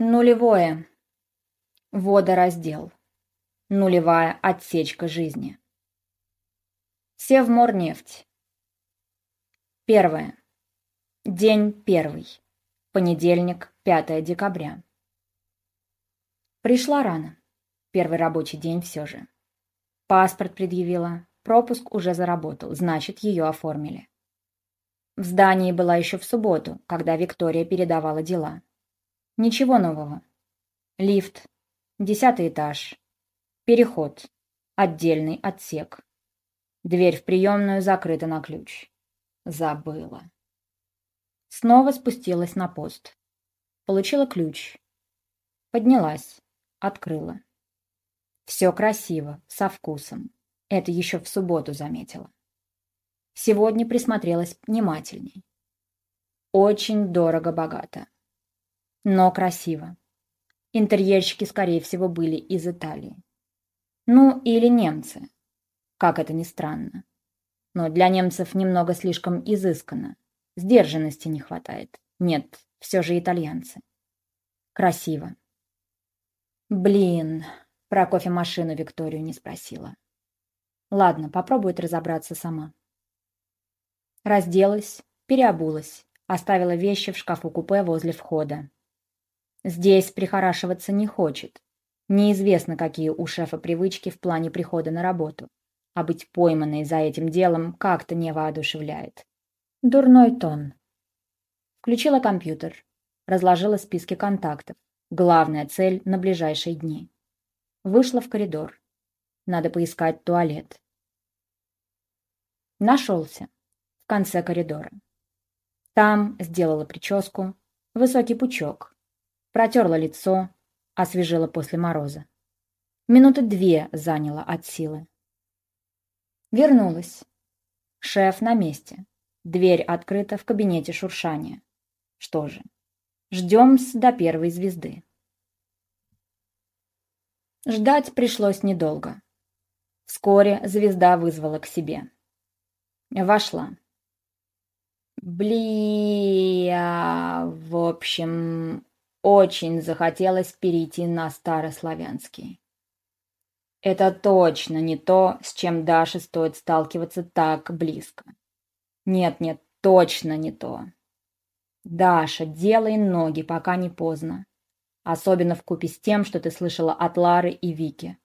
Нулевое. Водораздел. Нулевая отсечка жизни. Севморнефть. Первое. День первый. Понедельник, 5 декабря. Пришла рано. Первый рабочий день все же. Паспорт предъявила, пропуск уже заработал, значит, ее оформили. В здании была еще в субботу, когда Виктория передавала дела. Ничего нового. Лифт. Десятый этаж. Переход. Отдельный отсек. Дверь в приемную закрыта на ключ. Забыла. Снова спустилась на пост. Получила ключ. Поднялась. Открыла. Все красиво, со вкусом. Это еще в субботу заметила. Сегодня присмотрелась внимательней. Очень дорого-богато но красиво. Интерьерщики, скорее всего, были из Италии. Ну, или немцы. Как это ни странно. Но для немцев немного слишком изысканно. Сдержанности не хватает. Нет, все же итальянцы. Красиво. Блин, про кофемашину Викторию не спросила. Ладно, попробует разобраться сама. Разделась, переобулась, оставила вещи в шкафу-купе возле входа. Здесь прихорашиваться не хочет. Неизвестно, какие у шефа привычки в плане прихода на работу. А быть пойманной за этим делом как-то не воодушевляет. Дурной тон. Включила компьютер. Разложила списки контактов. Главная цель на ближайшие дни. Вышла в коридор. Надо поискать туалет. Нашелся. В конце коридора. Там сделала прическу. Высокий пучок протерла лицо, освежила после мороза. Минуты две заняла от силы. Вернулась. Шеф на месте. Дверь открыта в кабинете шуршания. Что же, ждем до первой звезды. Ждать пришлось недолго. Вскоре звезда вызвала к себе. Вошла. Бля, в общем, очень захотелось перейти на старославянский. Это точно не то, с чем Даше стоит сталкиваться так близко. Нет-нет, точно не то. Даша, делай ноги, пока не поздно. Особенно в купе с тем, что ты слышала от Лары и Вики.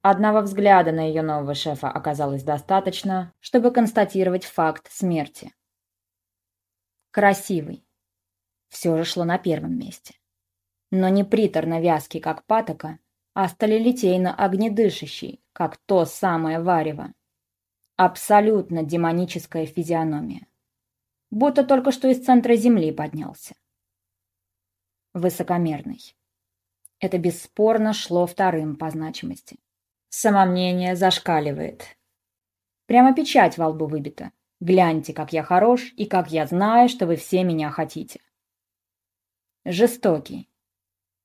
Одного взгляда на ее нового шефа оказалось достаточно, чтобы констатировать факт смерти. Красивый, все же шло на первом месте. Но не приторно-вязкий, как патока, а сталелитейно-огнедышащий, как то самое варево. Абсолютно демоническая физиономия. Будто только что из центра земли поднялся. Высокомерный. Это бесспорно шло вторым по значимости. Самомнение зашкаливает. Прямо печать во лбу выбита. Гляньте, как я хорош и как я знаю, что вы все меня хотите. Жестокий.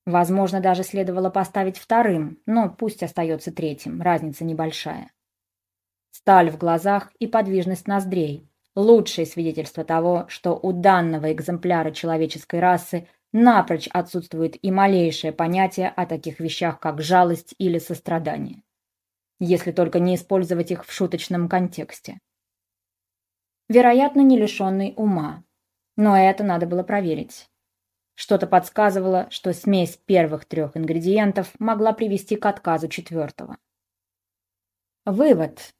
Возможно, даже следовало поставить вторым, но пусть остается третьим, разница небольшая. Сталь в глазах и подвижность ноздрей – лучшее свидетельство того, что у данного экземпляра человеческой расы напрочь отсутствует и малейшее понятие о таких вещах, как жалость или сострадание. Если только не использовать их в шуточном контексте. Вероятно, не лишенный ума. Но это надо было проверить. Что-то подсказывало, что смесь первых трех ингредиентов могла привести к отказу четвертого. Вывод.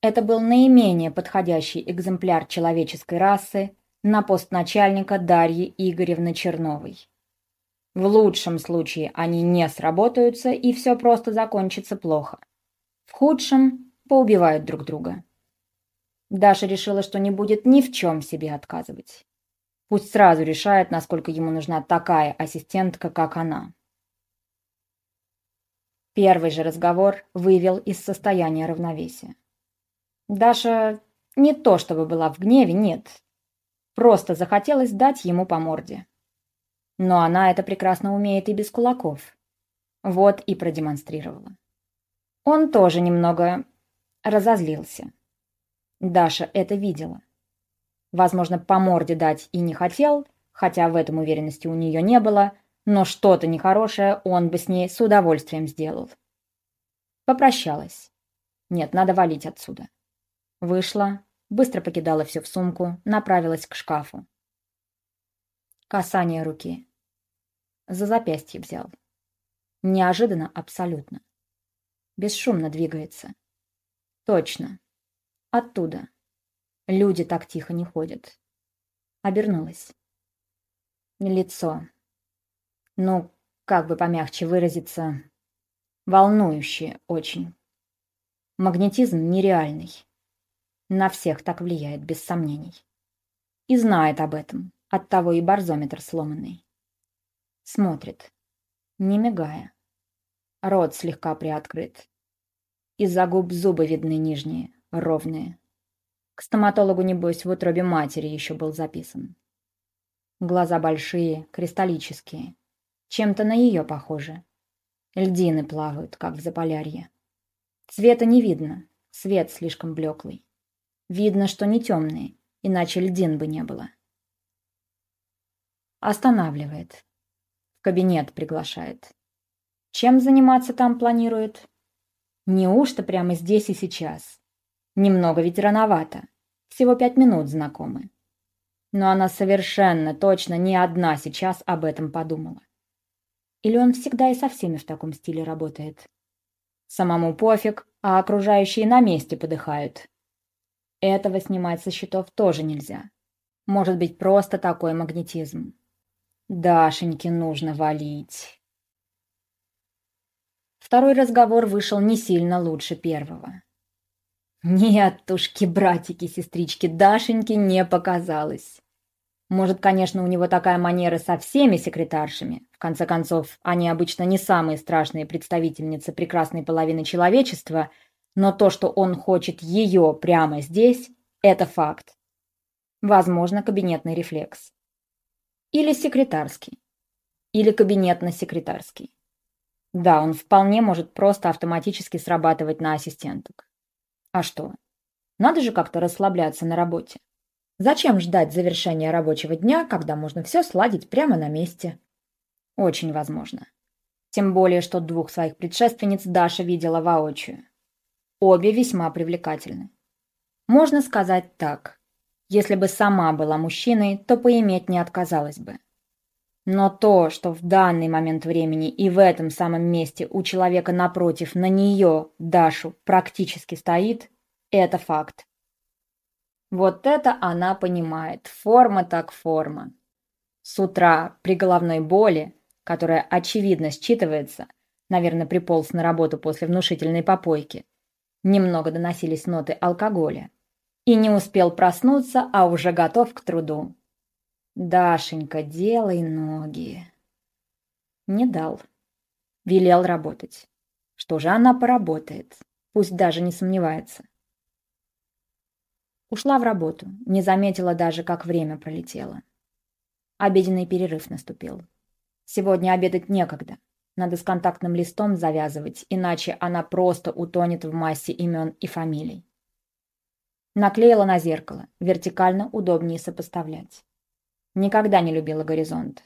Это был наименее подходящий экземпляр человеческой расы на пост начальника Дарьи Игоревны Черновой. В лучшем случае они не сработаются, и все просто закончится плохо. В худшем – поубивают друг друга. Даша решила, что не будет ни в чем себе отказывать. Пусть сразу решает, насколько ему нужна такая ассистентка, как она. Первый же разговор вывел из состояния равновесия. Даша не то чтобы была в гневе, нет. Просто захотелось дать ему по морде. Но она это прекрасно умеет и без кулаков. Вот и продемонстрировала. Он тоже немного разозлился. Даша это видела. Возможно, по морде дать и не хотел, хотя в этом уверенности у нее не было, Но что-то нехорошее он бы с ней с удовольствием сделал. Попрощалась. Нет, надо валить отсюда. Вышла, быстро покидала все в сумку, направилась к шкафу. Касание руки. За запястье взял. Неожиданно абсолютно. Бесшумно двигается. Точно. Оттуда. Люди так тихо не ходят. Обернулась. Лицо. Ну, как бы помягче выразиться, волнующее очень. Магнетизм нереальный. На всех так влияет, без сомнений. И знает об этом, оттого и барзометр сломанный. Смотрит, не мигая. Рот слегка приоткрыт. Из-за губ зубы видны нижние, ровные. К стоматологу, небось, в утробе матери еще был записан. Глаза большие, кристаллические. Чем-то на ее похоже. Льдины плавают, как в Заполярье. Цвета не видно, свет слишком блеклый. Видно, что не темные, иначе льдин бы не было. Останавливает. В кабинет приглашает. Чем заниматься там планирует? Неужто прямо здесь и сейчас? Немного ведь рановато. Всего пять минут знакомы. Но она совершенно точно не одна сейчас об этом подумала. Или он всегда и со всеми в таком стиле работает? Самому пофиг, а окружающие на месте подыхают. Этого снимать со счетов тоже нельзя. Может быть, просто такой магнетизм. Дашеньке нужно валить. Второй разговор вышел не сильно лучше первого. Нет, тушки, братики, сестрички, Дашеньки не показалось. Может, конечно, у него такая манера со всеми секретаршами. В конце концов, они обычно не самые страшные представительницы прекрасной половины человечества, но то, что он хочет ее прямо здесь, это факт. Возможно, кабинетный рефлекс. Или секретарский. Или кабинетно-секретарский. Да, он вполне может просто автоматически срабатывать на ассистенток. А что? Надо же как-то расслабляться на работе. Зачем ждать завершения рабочего дня, когда можно все сладить прямо на месте? Очень возможно. Тем более, что двух своих предшественниц Даша видела воочию. Обе весьма привлекательны. Можно сказать так. Если бы сама была мужчиной, то поиметь не отказалась бы. Но то, что в данный момент времени и в этом самом месте у человека напротив на нее, Дашу, практически стоит, это факт. Вот это она понимает. Форма так форма. С утра при головной боли, которая очевидно считывается, наверное, приполз на работу после внушительной попойки, немного доносились ноты алкоголя. И не успел проснуться, а уже готов к труду. «Дашенька, делай ноги». Не дал. Велел работать. Что же она поработает? Пусть даже не сомневается. Ушла в работу, не заметила даже, как время пролетело. Обеденный перерыв наступил. Сегодня обедать некогда. Надо с контактным листом завязывать, иначе она просто утонет в массе имен и фамилий. Наклеила на зеркало, вертикально удобнее сопоставлять. Никогда не любила горизонт.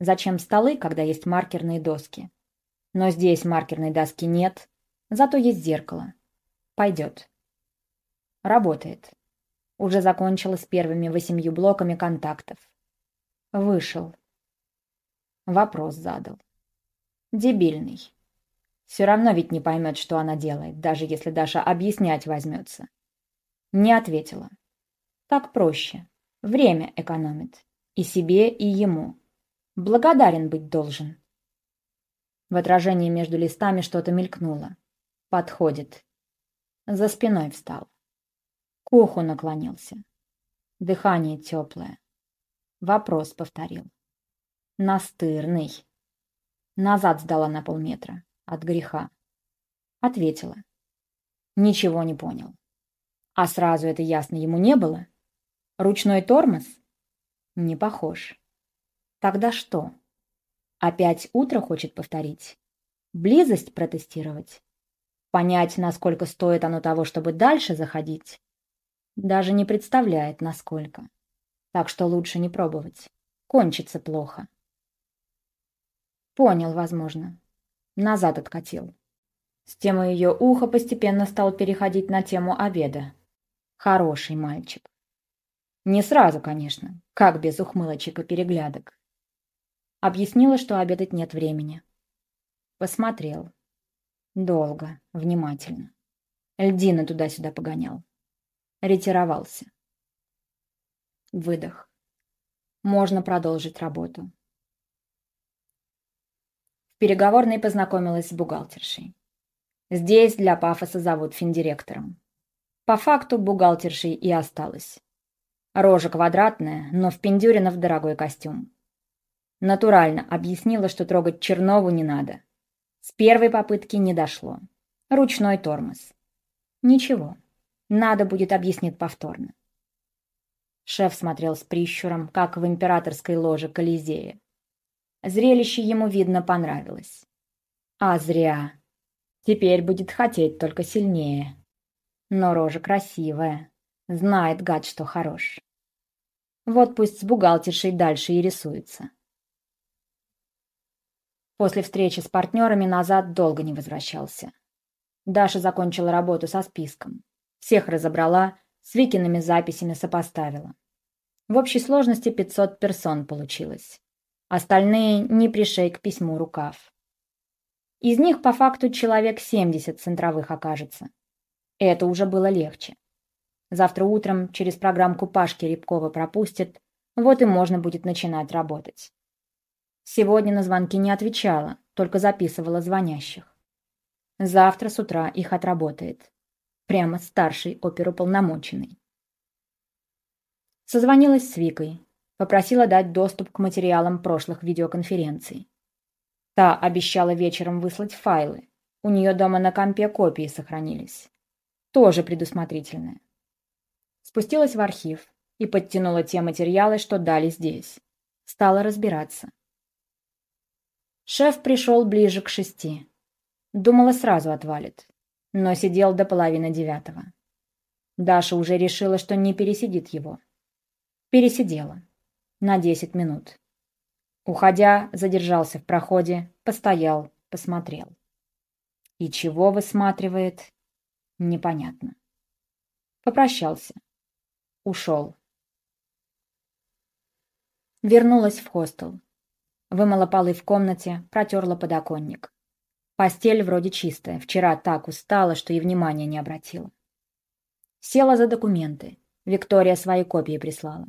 Зачем столы, когда есть маркерные доски? Но здесь маркерной доски нет, зато есть зеркало. Пойдет. Работает. Уже закончила с первыми восемью блоками контактов. Вышел. Вопрос задал. Дебильный. Все равно ведь не поймет, что она делает, даже если Даша объяснять возьмется. Не ответила. Так проще. Время экономит. И себе, и ему. Благодарен быть должен. В отражении между листами что-то мелькнуло. Подходит. За спиной встал. К уху наклонился. Дыхание теплое. Вопрос повторил. Настырный. Назад сдала на полметра. От греха. Ответила. Ничего не понял. А сразу это ясно ему не было? Ручной тормоз? Не похож. Тогда что? Опять утро хочет повторить? Близость протестировать? Понять, насколько стоит оно того, чтобы дальше заходить? Даже не представляет, насколько. Так что лучше не пробовать. Кончится плохо. Понял, возможно. Назад откатил. С темы ее уха постепенно стал переходить на тему обеда. Хороший мальчик. Не сразу, конечно, как без ухмылочек и переглядок. Объяснила, что обедать нет времени. Посмотрел. Долго, внимательно. Льдина туда-сюда погонял. Ретировался. Выдох. Можно продолжить работу. В переговорной познакомилась с бухгалтершей. Здесь для пафоса зовут финдиректором. По факту бухгалтершей и осталась. Рожа квадратная, но в Пиндюринов дорогой костюм. Натурально объяснила, что трогать Чернову не надо. С первой попытки не дошло. Ручной тормоз. Ничего, надо будет объяснить повторно. Шеф смотрел с прищуром, как в императорской ложе Колизея. Зрелище ему, видно, понравилось. А зря. Теперь будет хотеть только сильнее. Но рожа красивая. Знает гад, что хорош. Вот пусть с бухгалтершей дальше и рисуется. После встречи с партнерами назад долго не возвращался. Даша закончила работу со списком. Всех разобрала, с Викиными записями сопоставила. В общей сложности 500 персон получилось. Остальные не пришей к письму рукав. Из них по факту человек 70 центровых окажется. Это уже было легче. Завтра утром через программку Пашки Рябкова пропустят, вот и можно будет начинать работать. Сегодня на звонки не отвечала, только записывала звонящих. Завтра с утра их отработает. Прямо старший оперуполномоченный. Созвонилась с Викой, попросила дать доступ к материалам прошлых видеоконференций. Та обещала вечером выслать файлы. У нее дома на компе копии сохранились. Тоже предусмотрительная. Спустилась в архив и подтянула те материалы, что дали здесь. Стала разбираться. Шеф пришел ближе к шести. Думала, сразу отвалит. Но сидел до половины девятого. Даша уже решила, что не пересидит его. Пересидела. На десять минут. Уходя, задержался в проходе, постоял, посмотрел. И чего высматривает, непонятно. Попрощался. Ушел. Вернулась в хостел. Вымыла полы в комнате, протерла подоконник. Постель вроде чистая, вчера так устала, что и внимания не обратила. Села за документы. Виктория свои копии прислала.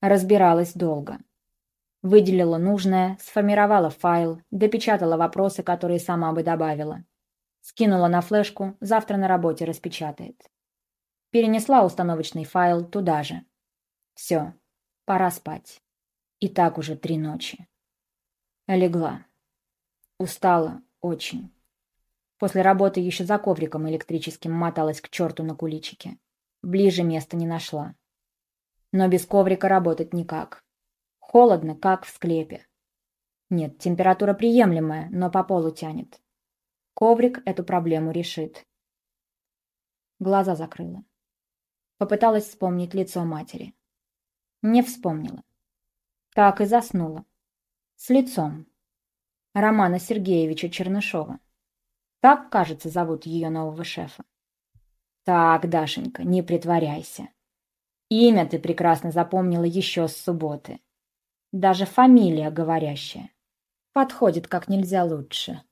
Разбиралась долго. Выделила нужное, сформировала файл, допечатала вопросы, которые сама бы добавила. Скинула на флешку, завтра на работе распечатает. Перенесла установочный файл туда же. Все, пора спать. И так уже три ночи. Легла. Устала очень. После работы еще за ковриком электрическим моталась к черту на куличике. Ближе места не нашла. Но без коврика работать никак. Холодно, как в склепе. Нет, температура приемлемая, но по полу тянет. Коврик эту проблему решит. Глаза закрыла. Попыталась вспомнить лицо матери. Не вспомнила. Так и заснула. С лицом. Романа Сергеевича Чернышова. Так, кажется, зовут ее нового шефа. Так, Дашенька, не притворяйся. Имя ты прекрасно запомнила еще с субботы. Даже фамилия говорящая. Подходит как нельзя лучше.